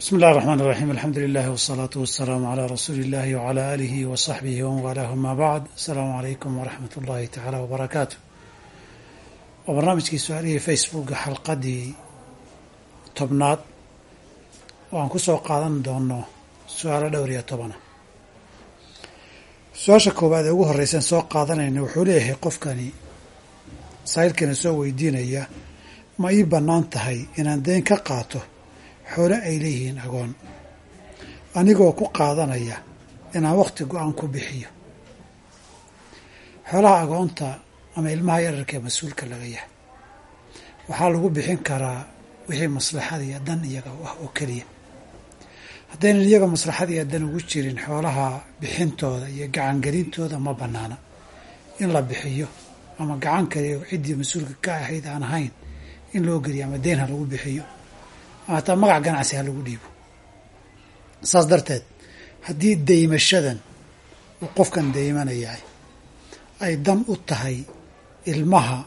bismi اllahi الرحman الرaxيim alxamdu lilah wالsalaaةu waالsalaamu عalى rasuuli اllahi wعalى alihi وصaxbihi wman walaahu ma bacd asalaamu عalaykum waraxmat اllahi tacaala wbarakaatu waa barnaamijkii su-aalihii facebooka xalqadii tobnaad oo aan ku soo qaadan doono su-aalo dhowr iyo tobana su-aasha koowaad ee ugu horreysaan soo qaadanayna wuxuu leeyahay qofkani saa'ilkana soo weydiinaya ma ii bannaan tahay inaan deyn ka qaato xoolo ay leeyihiin agoon. Anigoo ku qaadanaya inaan wakhti go'aan ku bixiyo. Xoolaha agoonta ama ilmaha yararka ee mas'uulka laga yahay. Waxaa lagu bixin karaa wixii maslaxad iyo dan iyaga ah oo keliya. Haddaynan iyaga maslaxad iyo dan ugu jirin xoolaha bixintooda iyo gacangelintooda ma bannaana. In la bixiyo ama gacan kaliya ciddii mas'uulka ka ahayd aan ahayn in loo geliyo ama deyn ha lagu bixiyo hataa magac ganacsi ha lagu dhiibo. Saas darteed haddii deymashadan uu qofkan deymanayahay ay dan u tahay ilmaha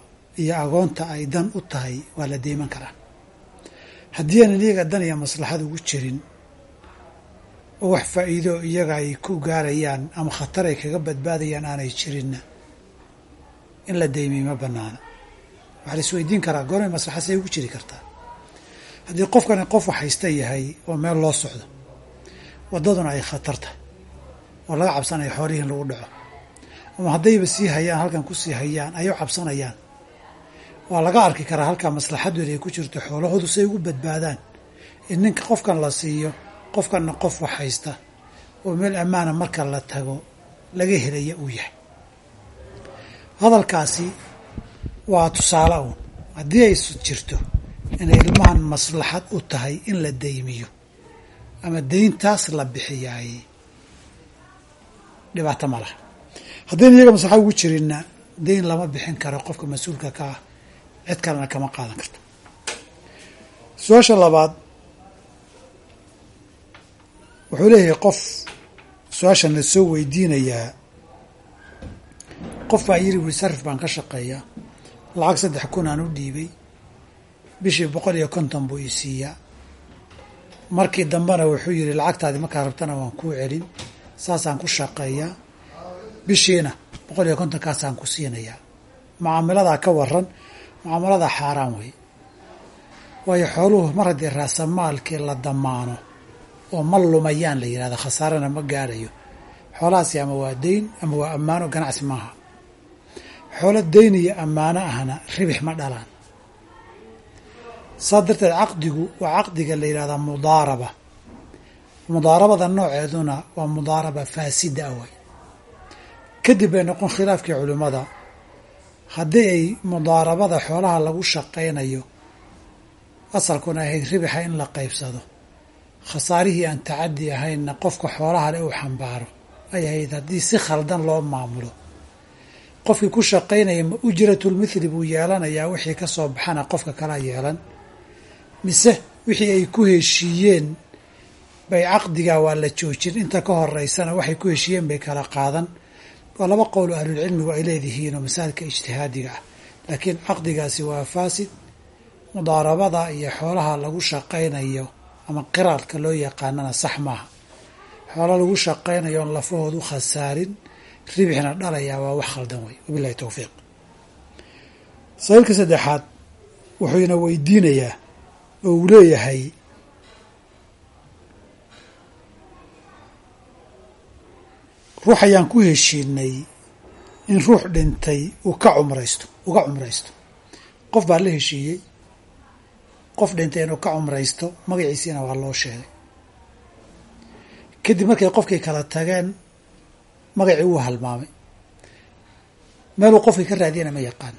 iyo agoonta ay dan u tahay waa la deyman karaa. Haddii aanan iyaga dan iyo maslaxad ugu jirin oo wax faa'iido iyaga ay ku gaarayaan ama khatar ay kaga badbaadayaan aanay jirinna in la deymay ma bannaana. Waxaa la isweydiin karaa goormay maslaxad say ugu jiri kartaa haddii qofkani qof wax haysta yahay oo meel loo socdo waddaduna ay khatar tahay oo laga cabsanayo xoolihii in lagu dhaco. Ama haddayba sii hayaan halkan ku sii hayaan ay u cabsanayaan. Waa laga arki karaa halkaa maslaxadooda ay ku jirto xoolahoodu say ugu badbaadaan. In ninka qofkan la siiyo qofkanna qof wax haysta oo meel ammaana marka la tago laga helaya uu yahay. Hadalkaasi waa tusaale uun haddii ay jirto inay ilmahan maslaxad u tahay in la deymiyo ama deyntaas la bixiyaay dhibaato ma laha. Haddayna iyaga maslaxad ugu jirinna deyn lama bixin karo qofka mas'uulka ka ah. Cid kalena kama qaadan karto. Su'aasha labaad wuxuu leeyahay qof su'aashan la soo weydiinayaa qof baa yiri wuri sarif baan ka shaqeeyaa lacag saddex kun aan u dhiibay bishii boqol iyo konton buu ii siiyaa markii dambena wuxuu yidhi lacagtaadi markaa rabtana waan kuu celin saasaan ku shaqeeyaa bishiina boqol iyo kontonkaasaan ku siinayaa. Mucaamiladaa ka waran mucaamaladaa xaaraan wey waayo xooluhu mar haddii raasamaalkii la damaano oo ma lumayaan la yidhahda khasaarana ma gaadhayo. Xoolahaasi ama waa deyn ama waa ammaano ganacsi maaha. Xoolo deyn iyo ammaano ahna ribix ma dhalaan saa darteed caqdigu waa caqdiga la yidhahdaa mudaaraba. Mudaarabada nooceeduna waa mudaaraba faasida away kadib bay noqon khilaafkii culimmada. Haddii ay mudaarabada xoolaha lagu shaqaynayo asalkuna ahayd ribixa in la qaybsado. Khasaarihii aan tacaddi ahaynna qofka xoolaha le uu xambaaro. Ay ahayd haddii si khaldan loo maamulo. Qofkii ku shaqaynaya ma ujratulmithli buu yeelanayaa wixii ka soo baxana qofka kala yeelan mise wixii ay ku heshiiyeen bay caqdigaa waa la joojin. Inta ka horeysana waxay ku heshiiyeen bay kala qaadan. Waa laba qowl oo ahlulcilmigu ay leedihiin oo masaajidka ijtihaadiga ah. Laakiin caqdigaasi waa faasid mudaarabada iyo xoolaha lagu shaqaynayo ama qiraadka loo yaqaanana sax maaha. Xoolo lagu shaqaynayo oon lafahoodu khasaarin ribixna dhalayaa waa wax khaldan wey wabilahi towfiiq sabiilka saddexaad wuxuu ina weydiinayaa oo uu leeyahay. Ruux ayaan ku heshiinay in ruux dhintay uu ka cumraysto uga cumraysto. Qof baa la heshiiyey. Qof dhintay inuu ka cumraysto magaciisiina waa loo sheegay. Kadib markay qofkii kala tageen magacii wuu halmaamay. Meeluu qofkii ka raadiyana ma yaqaan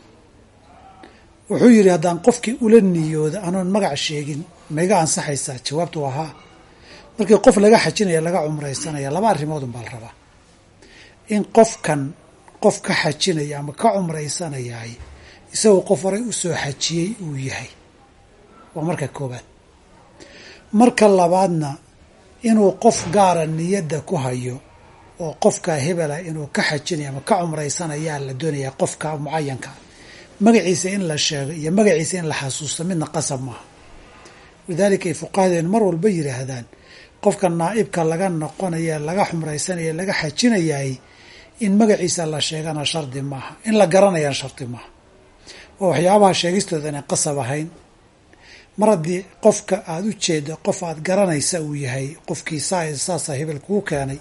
wuxuu yidhi haddaan qofkii ula niyooda anoon magac sheegin maiga ansaxaysaa? Jawaabtu waa haa. Markii qof laga xajinaya laga cumraysanaya laba arrimoodun baa la rabaa. In qofkan qof ka xajinaya ama ka cumraysanayahay isagoo qof horay u soo xajiyey uu yahay. Waa marka koobaad marka labaadna inuu qof gaara niyadda ku hayo oo qofka hebela inuu ka xajinaya ama ka cumraysanayaa la doonayaa qofka mucayanka magaciisa in la sheego iyo magaciisa in la xasuusto midna qasab maaha. Walidaalika ay fuqahadeen mar walba yidhaahdaan qofka naa'ibka laga noqonaya laga xumraysanaya laga xajinayay in magaciisa la sheegana shardi maaha in la garanayana shardi maaha. Oo waxyaabaha sheegistooda inay qasab ahayn. Mar haddii qofka aada u jeeda qof aada garanaysa uu yahay qofkii saa saasa hebel kuu keenay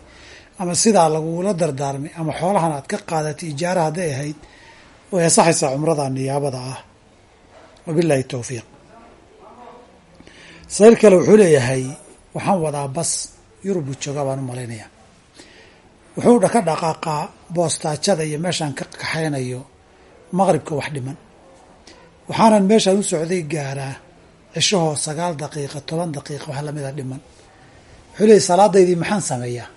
ama sidaa lagula dardaarmay ama xoolahan aad ka qaadatay ijaara hadday ahayd way ansaxaysaa cumrada niyaabada ah. Wabillahi towfiiq sayr kale wuxuu leeyahay waxaan wadaa bas yurub buu joogaa baan u malaynayaa wuxuu ka dhaqaaqaa boostaajada iyo meeshaan ka kaxaynayo maqribka wax dhiman. Waxaanan meeshaan u socday gaaraa cishahoo sagaal daqiiqa toban daqiiqa wax lamida dhiman. Wuxuu leeyahy salaadaydii maxaan sameeyaa?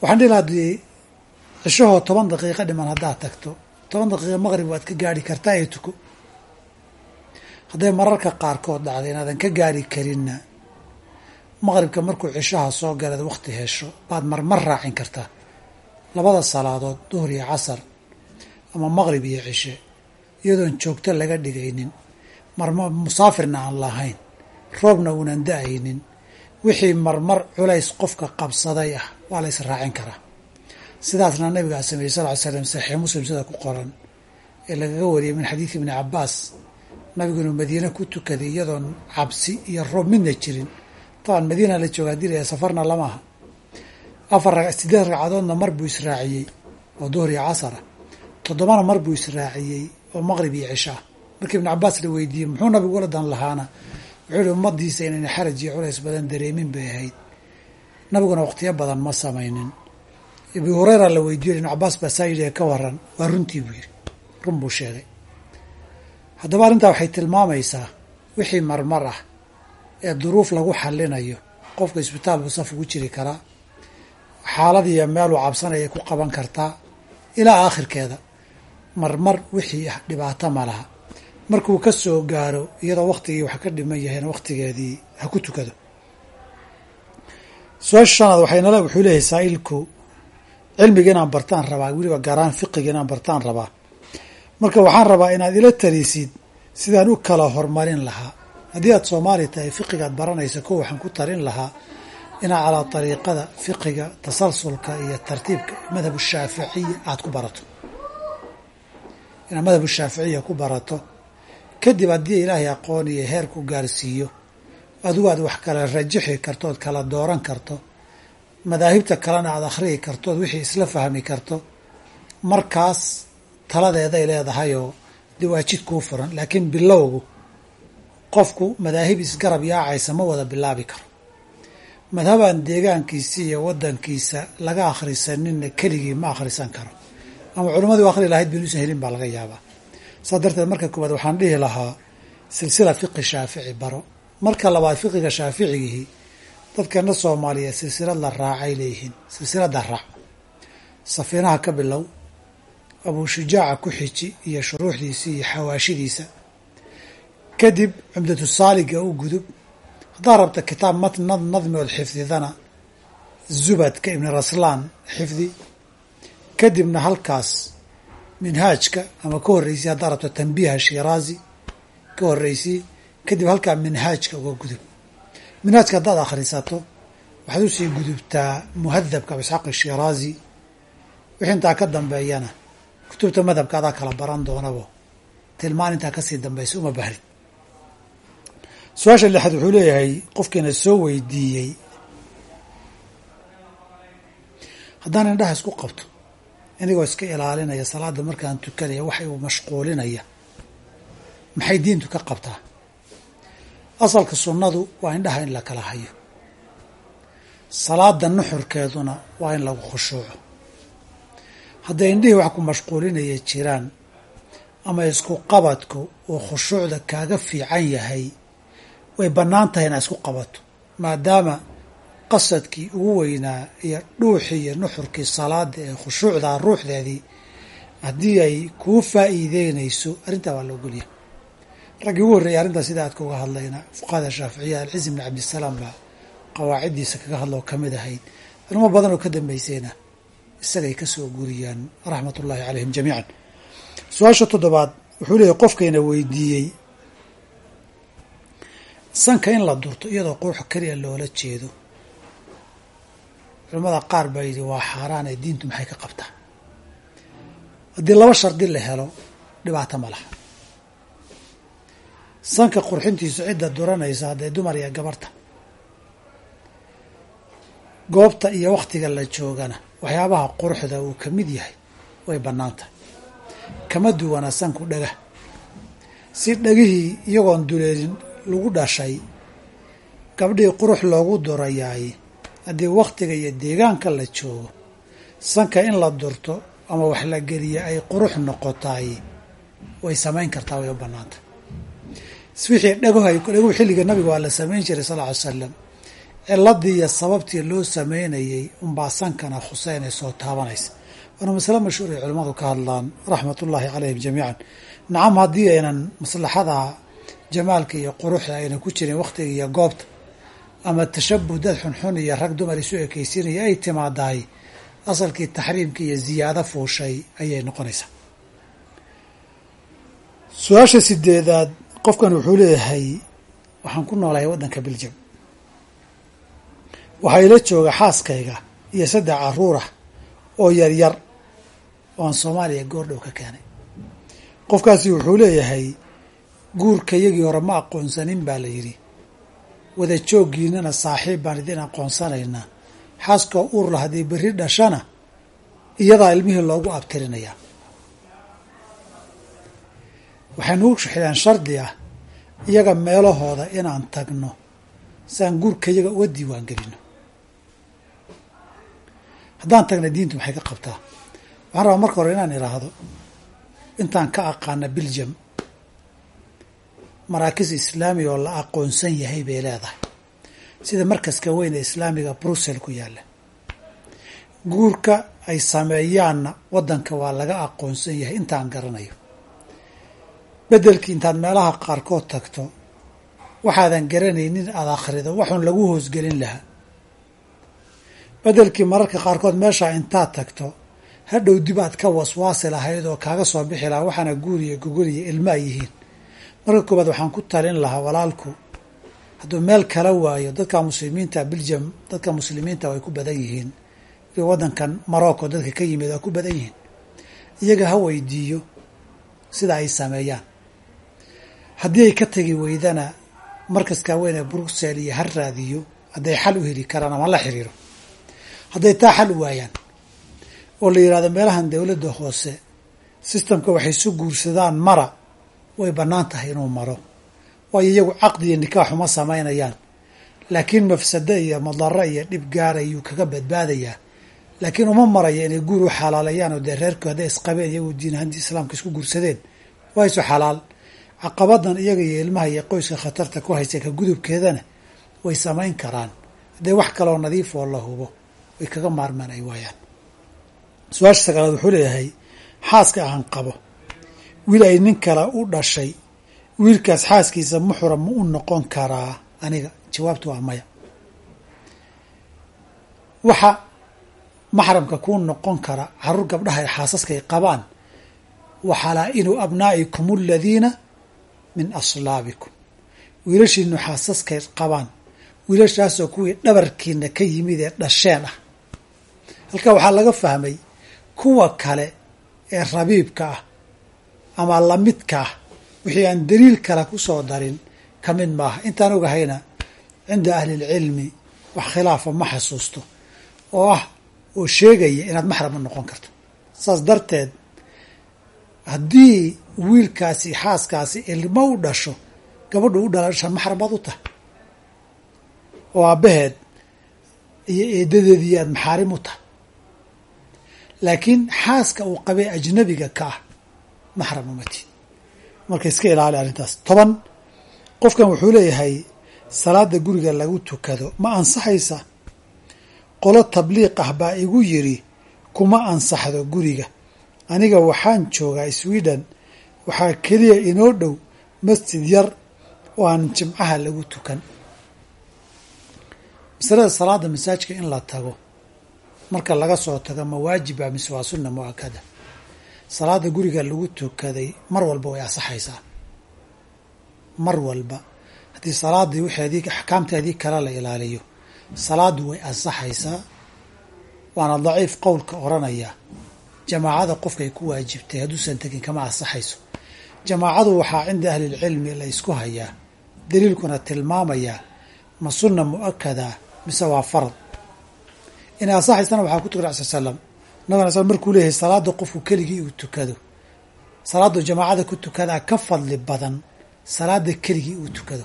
Waxaan dhihi lahaa cishahoo toban daqiiqa dhiman haddaad tagto. Toban daqiiqa maqrib waad ka gaari kartaa ee tuko hadday mararka qaarkood dhacda inaadan ka gaari karinna maqribka markuu cishaha soo galeed wakhti hesho baad marmar raacin kartaa. Labada salaadood duhur iyo casar ama maqrib iyo cishe iyadoon joogto laga dhigaynin marma musaafirna aan lahayn roobna uunan da'aynin wixii marmar culays qofka qabsaday ah waa la ys raacin karaa sidaasna nabigaa sameeyey sal ly slam saxiix muslim sida ku qoran ee lagaga wariyay min xadiidi ibni cabaas nabigu inuu madiine ku tukaday iyadoon cabsi iyo roob midna jirin. Taban madiina la joogaa dilaya safarna lama aha. Afar sideed ragcadoodna mar buu israaciyey oo duhur iyo casara toddobana mar buu israaciyey oo maqrib iyo cishaa markii ibnu cabaas la weydiiyey muxuu nabigu ula dan lahaana? Wuxuu yihi ummadiisa inayna xaraj iyo culays badan dareemin bay ahayd. Nabiguna waqtiyo badan ma samaynin abu hureyra la weydiiyo ibnu cabaas baa saa yidhi ka waran waa runtii buu yidhi. Run buu sheegay. Haddaba arrintaa waxay tilmaamaysaa wixii marmar ah ee duruuf lagu xallinayo qofka isbitaal buu saf ugu jiri karaa xaaladiiyo meeluu cabsanayay ku qaban kartaa ilaa aakhirkeeda. Marmar wixii ah dhibaato ma laha. Markuu ka soo gaaro iyadoo wakhtigii wax ka dhiman yahayna wakhtigeedii ha ku tukado. Su'aasha shanaad waxaynala wuxuu leeyahay saa'ilku cilmiga inaan bartaan rabaa weliba gaaraan fiqiga inaan bartaan rabaa. Marka waxaan rabaa inaad ila talisid sidaan u kala horumarin lahaa. Haddii aad soomaali tahay fiqigaad baranaysa ko waxaan ku talin lahaa inaad calaa dariiqada fiqiga tasalsulka iyo tartiibka. Madhabu shaaficiya aad ku barato. Inaad madhabu shaaficiya ku barato. Kadib haddii ilaahay aqoon iyo heer ku gaarsiiyo adigu aad wax kala rajixi karto ood kala dooran karto madaahibta kalena aad akhriyi karto ood wixii isla fahmi karto markaas taladeeday leedahayoo waa jid kuu furan. Laakiin bilowgu qofku madaahib isgarab yaacaysa ma wada bilaabi karo. Madhabaan deegaankiisa iyo wadankiisa laga akhrisaninna keligii ma akhrisan karo. Ama culimmadu akhri lahayd binuusan helin baa laga yaabaa. Saas darteed marka koowaad waxaan dhihi lahaa silsila fiqi shaafici baro. Marka labaad fiqiga shaaficigihii dadkana soomaaliyeed silsilad la raacay leeyihiin silsilada raac. Safiinaha ka bilow abuushujaaca ku xiji iyo shuruuxdiisa iyo xawaashidiisa. Kadib cumdatu saaliga u gudub haddaad rabta kitaab matnad nadmi ood xifdidana zubadka ibni raslaan xifdi. Kadibna halkaas minhaajka ama ka horreysay haddaad rabto tanbiiha shiraazi ka horreysay kadib halkaa minhaajka uga gudub minhaajka haddaad akhrisato waxaad u sii gudubtaa muhadabka abu isxaaq shiraazi wixii intaa ka dambeeyana kutubta madhabka adaa kala baran doonabo tilmaan intaa ka sii dambaysa uma bahrid su'aasha lixaad wuxuu leeyahay qofkiina soo weydiiyey. Haddaan indhaha isku qabto inigoo iska ilaalinaya salaada markaan tukanaya waxa uu mashquulinaya. Maxay diintu ka qabtaa asalka sunnadu waa indhaha in la kala hayo. Salaada nuxurkeeduna waa in lagu khushuuco. Hadday indhihii wax ku mashquulinaya jiraan ama isku qabadku uu khushuucda kaaga fiican yahay way bannaan tahay inaad isku qabato. Maadaama qasadkii ugu weynaa iyo dhuuxii iyo nuxurkii salaada ee khushuucdaa ruuxdeedii haddii ay kuu faa'iideynayso arrintaa waa la ogolya raggii ugu horreeyay arrintaa sida aadka uga hadlayna fuqahada shaaficiya alcizi bni cabdisalaam baa qawaaciddiisa kaga hadloo ka mid ahayd. Culimo badan oo ka dambaysayna isagay ka soo guriyaan raxmat ullaahi calayhim jamiican. Su'aasha toddobaad wuxuu leeyahy qofkayna weydiiyey sanka in la durto iyadoo qurux keliya loola jeedo. Culamada qaar baa yidhi waa xaaraan ee diintu maxay ka qabtaa? Haddii laba shardi la helo dhibaato ma laha sanka qurxintiisu cidda duranaysa haddee dumar iyo gabarta. Goobta iyo wakhtiga la joogana waxyaabaha quruxda uu ka mid yahay way bannaan kama duwana sanku dhagah si dhagihii iyagoon duleelin lagu dhashay gabdhihii qurux loogu durayaay haddii wakhtiga iyo deegaanka la joogo sanka in la durto ama wax la geliya ay qurux noqotaay way samayn kartaa way u bannaantah wixii dhaguhay dhaguhu xilliga nabiga waa la samayn jiray sal ly salam ciladii iyo sababtii loo sameynayey unbaa sankana khuseynay soo taabanaysa. Waana masale mashhuur ay culimmadu ka hadlaan raxmat ullaahi calayhim jamiican. Nacam haddii aynan maslaxada jamaalka iyo quruxda aynan ku jirin wakhtiga iyo goobta ama tashabuh dad xunxun iyo rag dumar isu ekaysinaya ay timaadahay asalkii taxriimka iyo ziyaado fuushay ayay noqonaysaa. Su'aasha sideedaad qofkan wuxuu leeyahay waxaan ku noolahay waddanka beljam waxaa ila jooga xaaskayga iyo saddex caruurah oo yaryar oo aan soomaaliya goordhow ka keenay. Qofkaasi wuxuu leeyahay guurka yagii hore ma aqoonsanin baa la yidhi. Wada jooggiinana saaxiib baan idin aqoonsanaynaa. Xaaskoo uurla haddii berri dhashana iyadaa ilmihii loogu abtirinayaa. Waxay nugu xidhaan shardi ah iyaga meelahooda inaan tagno si aan guurka iyaga uga diiwaan gelino haddaan tagna diintu maxay ka qabtaa? Waxaan rabaa marka hore inaan idhaahdo intaan ka aqaana biljam maraakis islaamiga oo la aqoonsan yahay bay leedahay. Sida markaska weyn ee islaamiga brussel ku yaalla. Guurka ay sameeyaanna waddanka waa laga aqoonsan yahay intaan garanayo beddelkii intaad meelaha qaarkood tagto waxaadan garanaynin aad akhrido waxun lagu hoosgelin lahaa. Beddelkii mararka qaarkood meeshaa intaad tagto hadhow dib aad ka waswaasi lahayd oo kaaga soo bixi lahaa waxaana guuriyo gogoliyo ilma ay yihiin. Marka koobaad waxaan ku talin lahaa walaalku hadduu meel kala waayo dadka muslimiinta biljam dadka muslimiinta way ku badan yihiin. Waddankan morocco dadka ka yimid waa ku badan yihiin. Iyaga ha weydiiyo sida ay sameeyaan haddii ay ka tegi weydana markaskaa weyn ee bruxel iyo ha raadiyo hadday xal u heli karaan ama la xiriiro. Hadday taa xal u waayaan oo la yidhahdo meelahan dowladda hoose sistamka waxay su guursadaan mara way bannaan tahay inuu maro. Waayo iyagu caqdi iyo nikaax uma samaynayaan. Laakiin mafsado iyo madaro iyo dhib gaara ayuu kaga badbaadayaa. Laakiin uma maraya inay guur u xalaaleeyaan oo dee reerku hadday isqabeen iyagu diin ahaantii islaamka isku guursadeen. Waa isu xalaal caqabadan iyaga iyo ilmaha iyo qoyska khatarta ku haysa ka gudubkeedana way samayn karaan. Haddee wax kaloo nadiif oo la hubo way kaga maarmaan ay waayaan. Su'aasha sagaalaad wuxuu leeyahay xaaska aan qabo wiil ay nin kale u dhashay wiilkaas xaaskiisa muxram ma u noqon karaa? Aniga jawaabtu waa maya. Waxa maxramka kuu noqon kara carruur gabdhaha ay xaasaskay qabaan wa xalaa-inu abnaa'ikum aladiina min aslaabikum. Wiilashiinu xaasaskay qabaan. Wiilashaasoo kuwii dhabarkiina ka yimid ee dhasheen ah. Halkaa waxaa laga fahmay kuwa kale ee rabiibka ah ama lamidka ah. Wixii aan daliil kale ku soo darin ka mid maaha. Intaan ogahayna cinda ahlilcilmi wax khilaafa ma xasuusto oo ah oo sheegaya inaad maxram u noqon karto. Saas darteed haddii wiilkaasi xaaskaasi ilmo u dhasho gabadhu u dhalasha maxram baad u tahay. Oo aabbaheed iyo eedadeedii aad maxaarim u tahay. Laakiin xaaska uu qabay ajnabiga ka ah maxram umati marka iska ilaali arrintaas. Toban qofkan wuxuu leeyahay salaada guriga lagu tukado ma ansaxaysa? Qolo tabliiq ah baa igu yiri kuma ansaxdo guriga. Aniga waxaan joogaa sweden waxaa keliya inoo dhow masjid yar oo aan jimcaha lagu tukan. Masalada salaada masaajka in la tago marka laga soo tago ma waajiba mise waa sunna mu'akada salaada guriga lagu tukaday mar walba way asaxaysaa mar walba. Haddii salaadii wixeedii axkaamteedii kale la ilaaliyo salaadu way ansaxaysaa. Waana daciif qowlka oranaya. Jamaacada qofkay ku waajibtay hadduusan tegin kama ansaxayso jamaacadu waxaa cinda ahlilcilmi la isku hayaa daliilkuna tilmaamayaa ma sunna mu'akada mise waa farad? Inay ansaxaysana waxaa ku tukay sal slam nabig sl markuu leeyahay salaada qofku keligii uu tukado. Salaadu jamaacada ku tukadaa ka fadli badan salaada keligii uu tukado.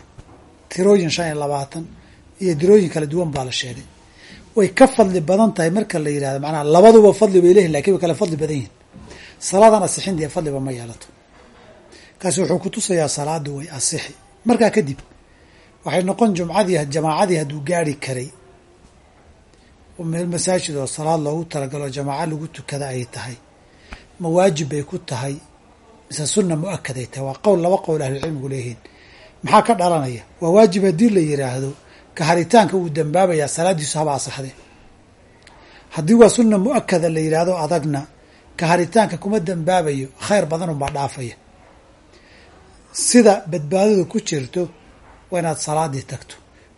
Tirooyin shan iyo labaatan iyo dirooyin kala duwan baa la sheegay. Way ka fadli badan tahay marka la yidhahdo macnaha labaduba fadli bay leeyihiin laakiin way kala fadli badan yihiin salaadan asixin fadliba ma yeelato kaasi wuxuu ku tusayaa salaadu way asixi. Markaa kadib waxay noqon jumcadii jamaacadii hadduu gaari karay. Oo meel masaajid oo salaad loogu talagalo jamaaco lagu tukada ay tahay. Ma waajib bay ku tahay. Mise sunna mu'akad ay tahay. Waa qowl laba qowl ahlucilmigu leeyihiin maxaa ka dhalanaya? Waa waajib haddii la yidhaahdo ka haritaanka wuu dambaabayaa salaadiisu haba asaxdee haddii waa sunna mu'akada la yidhaahdo adagna ka haritaanka kuma dambaabayo khayr badanunbaa dhaafaya sida badbaadadu ku jirto waa inaad salaadii tagto.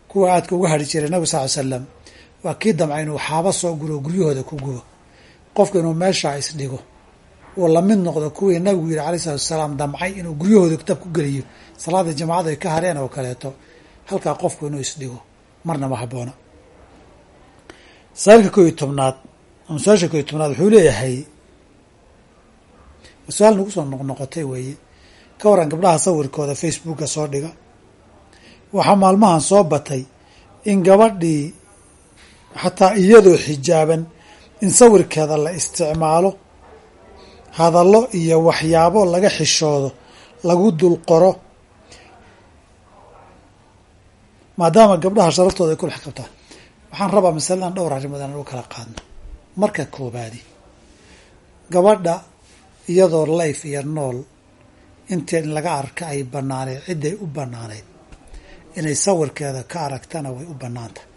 Kuwa aadka uga hari jiray nabigu sal ly slam waa kii damca inuu xaaba soo gulo guryahooda ku gubo. Qofku inuu meeshaa isdhigo uu la mid noqdo kuwii nabigu yidhi alayh salatu wasalaam damcay inuu guryahooda dab ku geliyo salaada jamaacadu ay ka hareen oo kaleeto halkaa qofku inuu isdhigo marna ma habboona masaailka koo iyo tobnaad ama su'aasha koo iyo tobnaad wuxuu leeyahay su'aal nagu soo noqnoqotay weeye ka waran gabdhaha sawirkooda facebooka soo dhiga. Waxaa maalmahan soo batay in gabadhii xataa iyadoo xijaaban in sawirkeeda la isticmaalo hadallo iyo waxyaabo laga xishoodo lagu dul qoro maadaama gabdhaha sharaftooda ay kulax qabtaan. Waxaan rabaa masaladan dhowr arrimood aan ugu kala qaadno. Marka koobaadi gabadha iyadoo layf iyo nool intii in laga arka ay banaanayd cidday u banaanayd inay sawirkeeda ka aragtana way u bannaantahay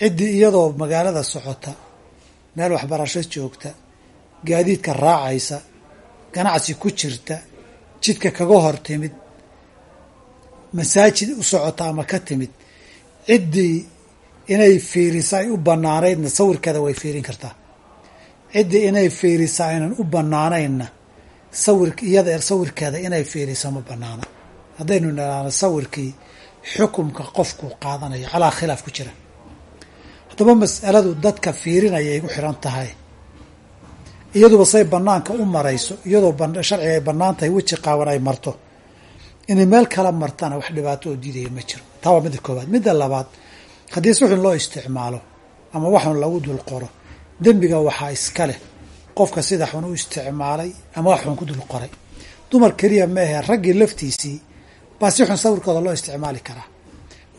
ciddii iyadoo magaalada socota meel waxbarasho joogta gaadiidka raacaysa ganacsi ku jirta jidka kaga hor timid masaajid u socota ama ka timid ciddii inay fiirisa ay u bannaanaydna sawirkeeda way fiirin kartaa. Ciddii inay fiirisa aynan u bannaanaynna sawir iyada sawirkeeda inay fiiriso ma bannaana haddaynu nidhaahno sawirkii xukumka qofku qaadanayo calaa khilaaf ku jira. Haddaba mas'aladu dadka fiirinayay gu xiran tahay. Iyaduba say banaanka u marayso iyadoo sharciga ay bannaan tahay weji qaawan ay marto. Inay meel kala martana wax dhibaato oo diidaya ma jiro. Taa waa midda koobaad midda labaad haddii si loo isticmaalo ama waxun lagu dul qoro dembiga waxaa iska leh qofka sida xun u isticmaalay ama wax xun ku dul qoray. Dumar keliya meehe raggii laftiisii baa si xun sawirkooda loo isticmaali karaa.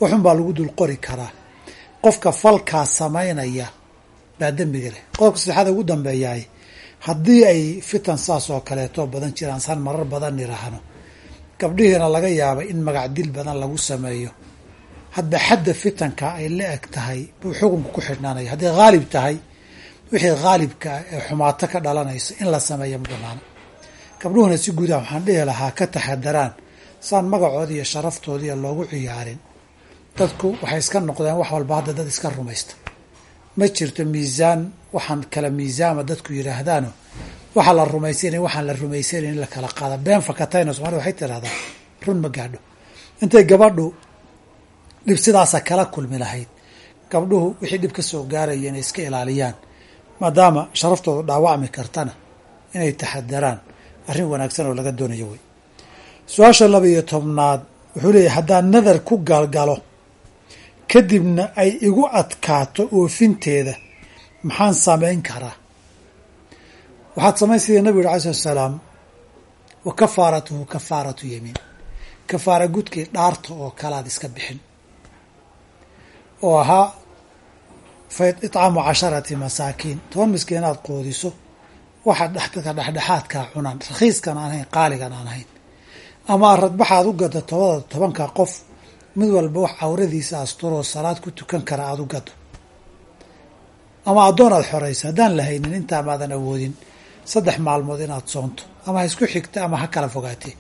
Waxun baa lagu dul qori karaa. Qofka falkaa samaynaya baa dembiga leh qodobka saddexaad ugu dambeeyaay haddii ay fitan saas oo kaleeto badan jiraan san marar badan niraahno. Gabdhihiina laga yaabay in magac dil badan lagu sameeyo. Hadba xadda fitanka ay la eg tahay buu xukunka ku xidhnaanaya. Hadday haalib tahay wixii haalibka ee xumaato ka dhalanayso in la sameeyo ma banaano gabdhuhuna si guudaha waxaan dhihi lahaa ka taxadaraan saan magacoodi iyo sharaftoodiiyo loogu ciyaarin. Dadku waxay iska noqdeen wax walba hadda dad iska rumaysta. Ma jirto miisaan waxaan kala miisaama dadku yidhaahdaano waxaa la rumaysanay waxaan la rumaysanan in la kala qaada. Been fakatayna waxay tidhahdaa run ma gaadho. Intay gabadhu dhib sidaasa kala kulmi lahayd. Gabdhuhu wixii dhib ka soo gaaraya inay iska ilaaliyaan maadaama sharaftoodu dhaawacmi kartana inay taxadaraan arrin wanaagsan oo laga doonayo wey su'aasha laba iyo tobnaad wuxuu leeyahy haddaan nadar ku galgalo kadibna ay igu adkaato oofinteeda maxaan samayn karaa? Waxaad samayn sidii nabigu yuri alai slat salaam wa kafaaratuhu kafaaratu yamiin. Kafaara gudkii dhaarta oo kalaad iska bixin oo ahaa fa itcaamu casharati masaakiin toban miskiin inaad qoodiso waxa dadka dhexdhexaadkaa cunaan rakhiiskan aan ahayn qaaligan aan ahayn ama aradbaxaad u gado tobada tobanka qof mid walba wax cawradiisa asturoo salaad ku tukan kara aada u gado ama addoon aad xorayso haddaan la haynin intaa maadan awoodin saddex maalmood inaad soonto ama ha isku xigta ama ha kala fogaatee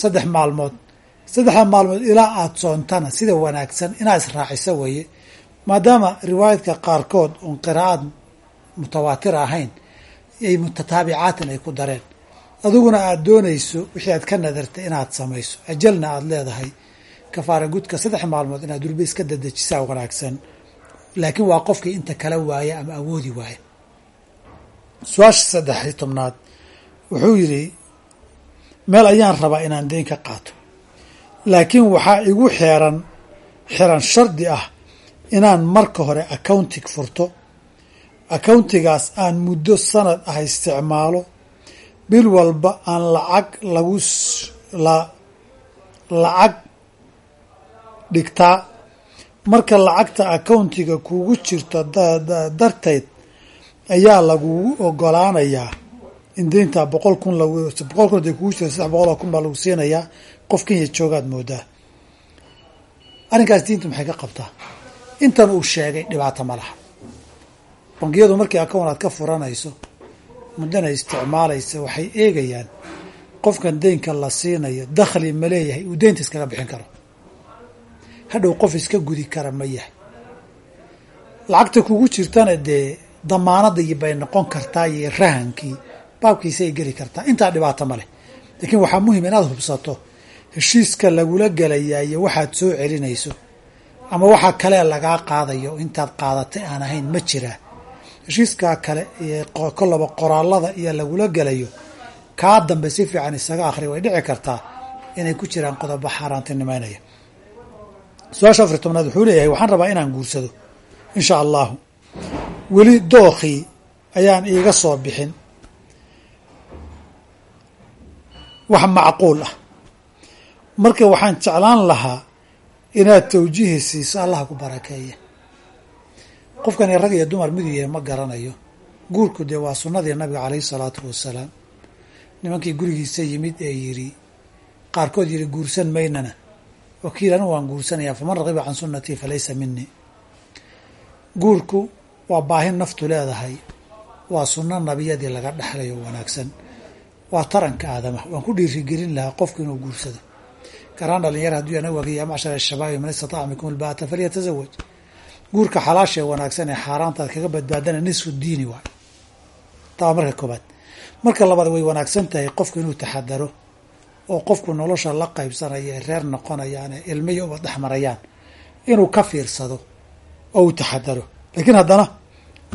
saddex maalmood saddexda maalmood ilaa aada soontana sida wanaagsan inaad israaciso weeye maadaama riwaayadka qaarkood oon qiraa'ad mutawaatir ahayn ay mutataabicaatan ay ku dareen. Adiguna aada doonayso wixii aad ka nadartay inaad samayso. Ajalna aada leedahay kafaara gudka saddex maalmood inaad durbe iska dadejisaa wanaagsan. Laakiin waa qofkii inta kala waaya ama awoodi waaya su'aasha saddex iyo tobnaad wuxuu yidhi meel ayaan rabaa inaan deyn ka qaato. Laakiin waxaa igu xeeran xiran shardi ah inaan marka hore accounting furto accountigaas aan muddo sanad ah isticmaalo bil walba aan lacag lagu la lacag dhigtaa. Marka lacagta accountiga kugu jirto darteed ayaa lagugu ogolaanayaa in deyntaa boqol kun boqol kun haday kugu jirto saddex boqol oo kun baa lagu siinayaa qof kenya joogaad moodaa. Arrinkaas diintu maxay ka qabtaa intan uu sheegay dhibaato ma laha. Bangiyadu markii account aad ka furanayso muddana isticmaalaysa waxay eegayaan qofkan deynka la siinayo dakhli ma leeyahay uu deynta iskaga bixin karo. Hadhow qof iska gudi kara ma yahay. Lacagta kugu jirtana dee damaanadii bay noqon kartaa iyo rahankii baabkiisay geli kartaa. Intaa dhibaato ma leh. Laakiin waxaa muhiim inaad hubsato heshiiska lagula gelayaa iyo waxaad soo celinayso ama waxaa kale lagaa qaadayo intaad qaadatay aan ahayn ma jiraa heshiiskaa kale kolaba qoraalada iyo lagula gelayo kaa dambe si fiican isaga akhri way dhici kartaa inay ku jiraan qodobo xaaraantinimeynaya su'aasha afar tobnaad wuxuu leeyahay waxaan rabaa inaan guursado insha allahu. Weli dookii ayaan iiga soo bixin. Wax macquul ah. Marka waxaan jeclaan lahaa inaad tawjiihi siiso allaha ku barakeeya qofkani rag iyo dumar miduu yahay ma garanayo. Guurku dee waa sunnadii nabiga caleyhi salaatu wasalaam. Nimankii gurigiisa yimid ee yidhi qaarkood yidhi guursan maynana. Wakiil anigu waan guursanayaa faman raqiba can sunnatii falaysa minii guurku waa baahin naftu leedahay. Waa sunno nabiyadii laga dhexlayo wanaagsan. Waa taranka aadama waan ku dhiirigelin lahaa qofku inuu guursado garaan dhalinyar hadduu yana wagiya macshar shabaabi man istataca minkum ilbaata falyatazawaj guurka xalaashee wanaagsan ee xaaraantaad kaga badbaadana nisfu diini waay. Taa marka koobaad. Marka labaad way wanaagsan tahay qofku inuu taxadaro oo qofku nolosha la qaybsanaya ee reer noqonayaan ee ilmiya uba dhex marayaan inuu ka fiirsado oo uu taxadaro. Laakiin haddana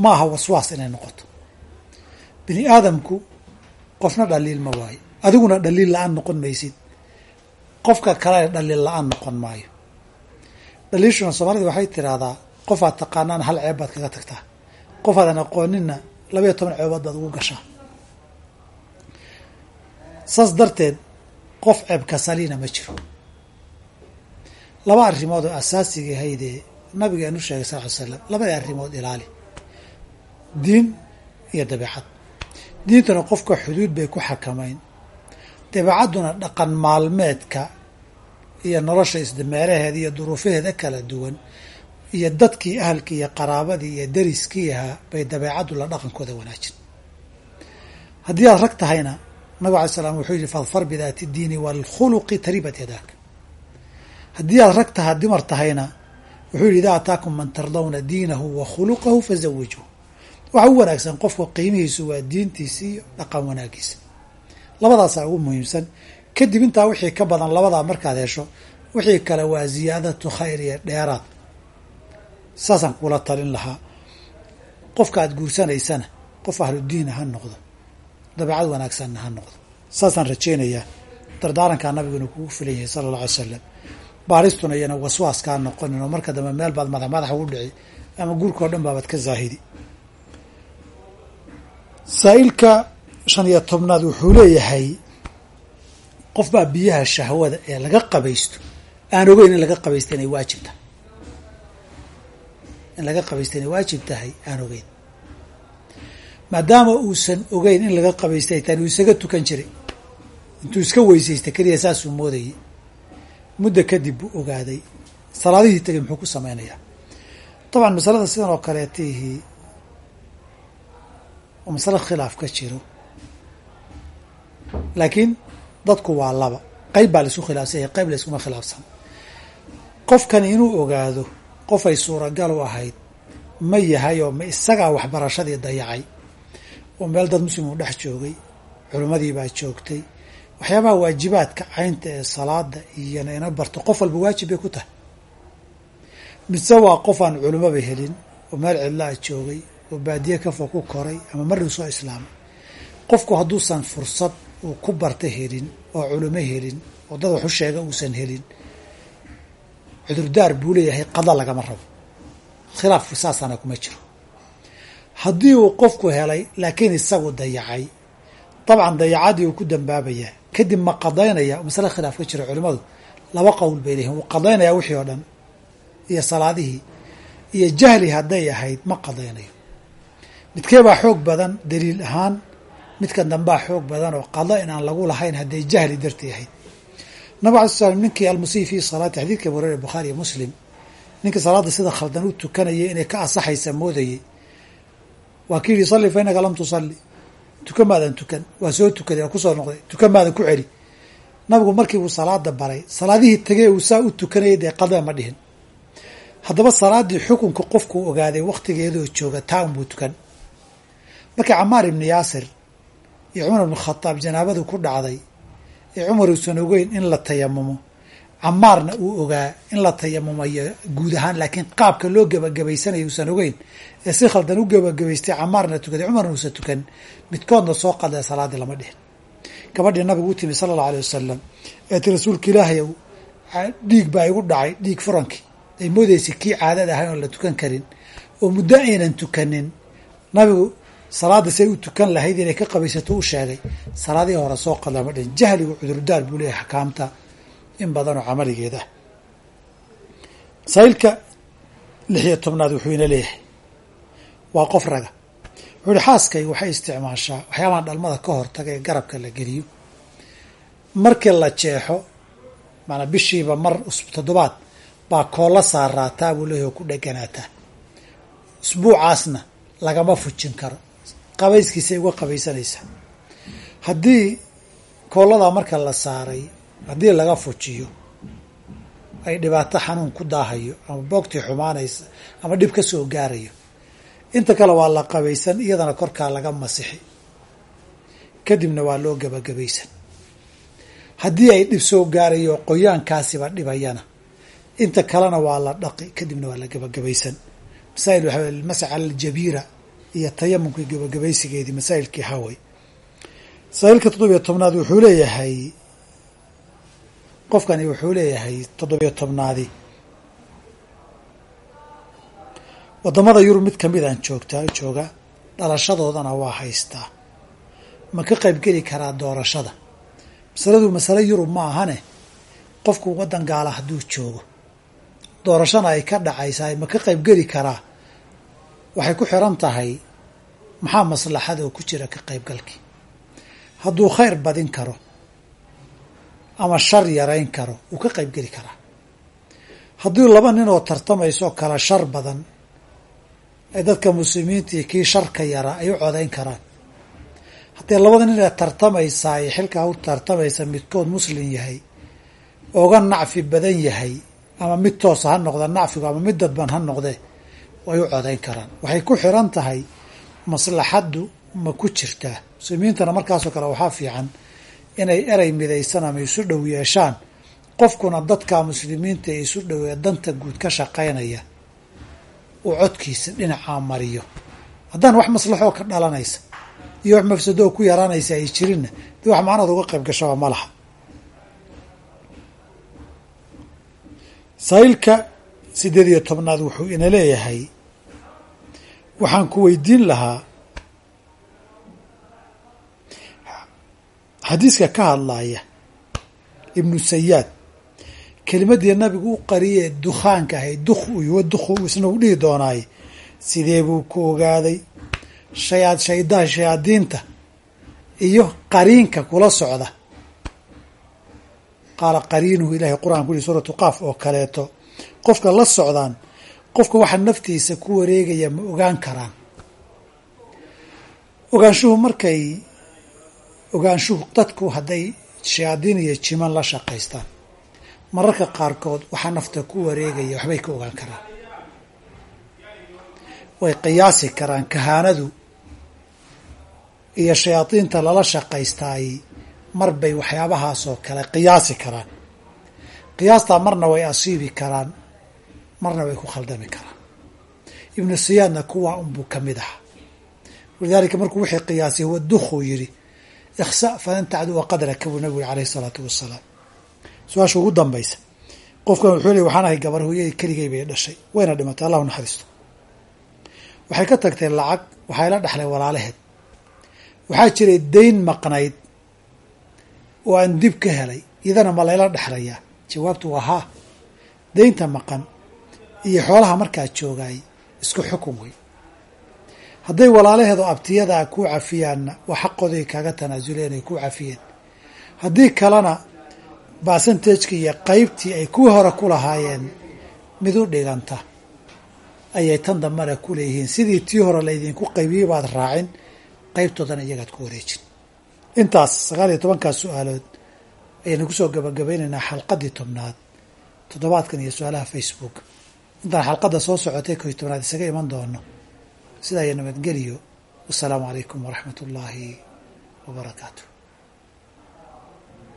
ma aha waswaas inay noqoto. Bini aadamku qofna dhaliil ma waayo. Adiguna dhaliil la'aan noqon maysid qofka kale dhaliil la'aan noqon maayo. Dhaliishuna soomaalida waxay tiraahdaa qofaad taqaanaan hal ceeb baad kaga tagtaa. Qofaadan aqooninna labaiyo toban ceebood baad ugu gashaa. Saas darteed qof ceebka saliina ma jiro. Laba arrimood oo asaasiga ahaydee nabigeenu sheegay sal ly slam labada arrimood ilaali. Diin iyo dabeecad. Diintuna qofka xuduud bay ku xakamayn dabeecadduna dhaqan maalmeedka iyo nolosha isdameeraheeda iyo duruufaheeda kala duwan iyo dadkii ahalkii iyo qaraabadii iyo dariskii ahaa bay dabeecaddu la dhaqankooda wanaajin haddii aad rag tahayna nabig alay slam wuxuu yihi fadfar bidaati diini waalkhuluqi taribat yadaak haddii aad rag taha dumar tahayna wuxuu yihi idaa ataakum man tardawna diinahu wa khuluqahu fazawijuu waxa u wanaagsan qofka qiimihiisu waa diintiisa iyo dhaqan wanaagiisa labadaasaa ugu muhiimsan. Kadib intaa wixii ka badan labadaa markaad hesho wixii kale waa ziyaadatu khayr iyo dheeraad. Saasaan kula talin lahaa. Qofka aad guursanaysana qof ahludiina ha noqdo. Dabeecad wanaagsanna ha noqdo. Saasaan rajaynayaa. Dardaarankaa nabigu kugu filan yahay sala alla alay salam baaristuna iyana waswaaskaa noqonin oo marka dambe meel baad madax madax ugu dhici ama guurka oo dhan baabaad ka zaahidi. Saa-ilka shan iyo tobnaad wuxuu leeyahay qof baa biyaha shahwada ee laga qabaysto aan ogeyn in laga qabaysta inay waajib tahay. In laga qabaysta inay waajib tahay aan ogeyn. Maadaama uusan ogeyn in laga qabaysta ay tahay uu isaga tukan jiray intuu iska weysaysta keliya saasuu moodayay muddo kadib buu ogaaday. Salaadihii tegay muxuu ku sameynayaa dabcan masalada sidan oo kaleetihi masalo khilaaf ka jiro laakiin dadku waa laba. Qayb baa la isku khilaafsan qayb layskuma khilaafsan. Qofkani inuu ogaado qofay suuragal u ahayd ma yahay oo ma isagaa waxbarashadii dayacay oo meel dad muslim uu dhex joogay culimmadii baa joogtay. Waxyaabaha waajibaadka caynta ee salaada iyona ina barto qof walba waajib bay ku tahay. Mise waa qof aan culimaba helin oo meel cidlaa joogay oo baadiye kafa ku koray ama marriu soo islaamay. Qofku hadduusan fursad uu ku barta helin oo culimo helin dad waxu sheega uusan helin. Cudurdaar buu leeyahay qada lagama rabo. Khilaafku saasana kuma jiro. Haddii uu qofku helay laakiin isagu dayacay. Dabcan dayacadii uu ku dambaabayaa kadib ma qadaynaya masale khilaaf ka jira culimmadu laba qowl bay leeyihiin wuu qadaynayaa wixii oo dhan iyo salaadihii iyo jahli hadday ahayd ma qadaynayo. Midkee baa xoog badan daliil ahaan midkan dambaa xoog badan oo qado inaan lagu lahayn hadday jahli dartii ahayd. Nabig alay sl slam ninkii almusii fii salaati xadiidka abu hureyre bukhaari iyo muslim ninkii salaadda sida khaldan u tukanayay inay ka asaxaysa moodayay. Waa ki yihi salli fa lam tusalli. Tukan maadan tukan waa soo tukaday waa ku soo noqday. Tukan maadan ku celi. Nabigu markii uu salaada baray salaadihii tegey uu saa u tukanayay dee qadee ma dhihin. Haddaba salaaddii xukunka qofkuu ogaaday wakhtigeedoo jooga taa unbuu tukan. Markii camaar ibni yaasir iyo cumar ibnu khadaab janaabadu ku dhacday ee cumar uusan ogeyn in la tayamumo camaarna uu ogaa in la tayamumayo guud ahaan laakiin qaabka loo gebagabaysanayo uusan ogeyn. Ee si khaldan u gebagabaystay camaarna tukaday cumarna uusan tukan midkoodna soo qadee salaaddii lama dhihin. Gabadhii nabigu u timi sala allau alay wasalam ee ti rasuulka ilaahay dhiig baa igu dhacay dhiig furankii. Ay moodaysay kii caadada ahay oon la tukan karin. Oo muddo aynan tukanin nabigu salaadda say u tukan lahayd inay ka qabaysato u sheegay salaadihii hore soo qad lama dhihin jahligu cudurdaar buu leeyahay xakaamta in badanoo camaligeed ah masaa'ilka lix iyo tobnaad wuxuu ina leeyahay waa qof raga. Wuxuu ihi xaaskay waxay isticmaashaa waxyaabahan dhalmada ka hortaga ee garabka la geliyo. Markii la jeexo maanaa bishiiba mar toddobaad baa koolla saaraataa buu leeyahy ku dheganaataa. Usbuucaasna lagama fujin karo qabayskiisay uga qabaysanaysaa haddii koolladaa marka la saaray haddii laga fujiyo ay dhibaato xanuun ku daahayo ama boogtii xumaanaysa ama dhib ka soo gaarayo inta kale waa la qabaysan iyadana korkaa laga masixi. Kadibna waa loo gebagabaysan haddii ay dhib soo gaarayo qoyaankaasiba dhibayana. Inta kalena waa la dhaqi kadibna waa la gebagabaysan masaa'il waxaa masx aljabiira iyo tayamumkii gebagabaysigeedii masaa'ilkii haway masaa'ilka toddobiyo tobnaad wuxuu leeyahay qofkani wuxuu leeyahay toddobiyo tobnaadi waddamada yurub mid ka mid aan joogtaa jooga dhalashadoodana waa haystaa ma ka qaybgeli karaa doorashada? Masaladu masale yurub ma ahane? Qofku waddan gaala hadduu joogo. Doorashana ay ka dhacaysahay ma ka qaybgeli karaa waxay ku xiran tahay maxaa maslaxada oo ku jira ka qaybgalkii hadduu khayr badin karo ama shar yarayn karo wuu ka qaybgeli karaa. Haddii laba nin oo tartamaysoo kala shar badan ay dadka muslimiintii kii sharka yaraa ay u codayn karaan. Haddii labada nin ee tartamaysaa ay xilkaa u tartamaysa midkood muslim yahay oga nacfi badan yahay ama mid toosa ha noqda nacfigu ama mid dadban ha noqdee way u codayn karaan. Waxay ku xiran tahay maslaxaddu ma ku jirtaa. Muslimiintana markaasoo kale waxaa fiican inay erey midaysan ama isu dhow yeeshaan. Qofkuna dadka muslimiinta ee isu dhow ee danta guud ka shaqaynaya uu codkiisa dhinacaa mariyo. Haddaan wax maslaxoo ka dhalanaysa iyo wax mafsadoo ku yaraanaysa ay jirinna dee wax macnaad uga qayb gashaba ma laha. Saa'ilka siddeed iyo tobnaad wuxuu ina leeyahay waxaan ku weydiin lahaa. Xadiiska ka hadlaaya ibnu sayaad kelimadii nabigu u qariyee dukhaanka ahayd duk wa dukhu isna u dhihi doonaaye sidee buu ku ogaaday? Shayaad shaydaa shayaadiinta iyo qariinka kula socda. Qaala qariinuhu ilahay qur'aan ku yihi suuratu qaaf oo kaleeto qofka la socdaan qofka waxa naftiisa ku wareegaya ma ogaan karaan. Ogaanshuhu markay ogaanshuhu dadku hadday shayaadiin iyo jiman la shaqaystaan mararka qaarkood waxaa nafta ku wareegaya waxbay ka ogaan karaan. Way qiyaasi karaan kahaanadu iyo shayaadiinta lala shaqaystaay mar bay waxyaabahaasoo kale qiyaasi karaan. Qiyaastaa marna way asiibi karaan marna way ku khaldami karaan. Ibnu siyaadna kuwaa unbuu ka mid aha walidaalika markuu wixii qiyaasay huwa dukhuu yidhi ikhsa falan tacduwa qadraka buu nabigu yiri alayh isalaatu wasalaam. Su'aasha ugu dambaysa. Qofkan wuxuu leey waxaan ahay gabar hooyadii keligay bay dhashay wayna dhimatay allahu naxariisto waxay ka tagtay lacag waxay la dhexlay walaalaheed. Waxaa jiray dayn maqnayd oo aan dib ka helay iyadana ma layla dhexlayaa jawaabtu waa haa. Daynta maqan iyo xoolaha markaa joogaay isku xukun wey hadday walaalaheedu abtiyadaa kuu cafiyaanna waa xaqooday kaaga tanaasuleen ay kuu cafiyeen. Haddii kalena basantajki iyo qaybtii ay kuwii hore ku lahaayeen mid u dhiganta ayay tan dambana ku leeyihiin. Sidii tii hore laydinku qaybiyey baad raacin qaybtoodana iyagaad ku wareejin. Intaas sagaal iyo tobankaas su'aalood ayaynu ku soo gabagabaynaynaa xalqadii tobnaad toddobaadkan iyo su'aalaha facebook intaan xalqadda soo socotay koy tobnaad isaga iman doono sidaa iyo nabadgeliyo wasalaamu calaykum waraxmat ullaahi wabarakaatu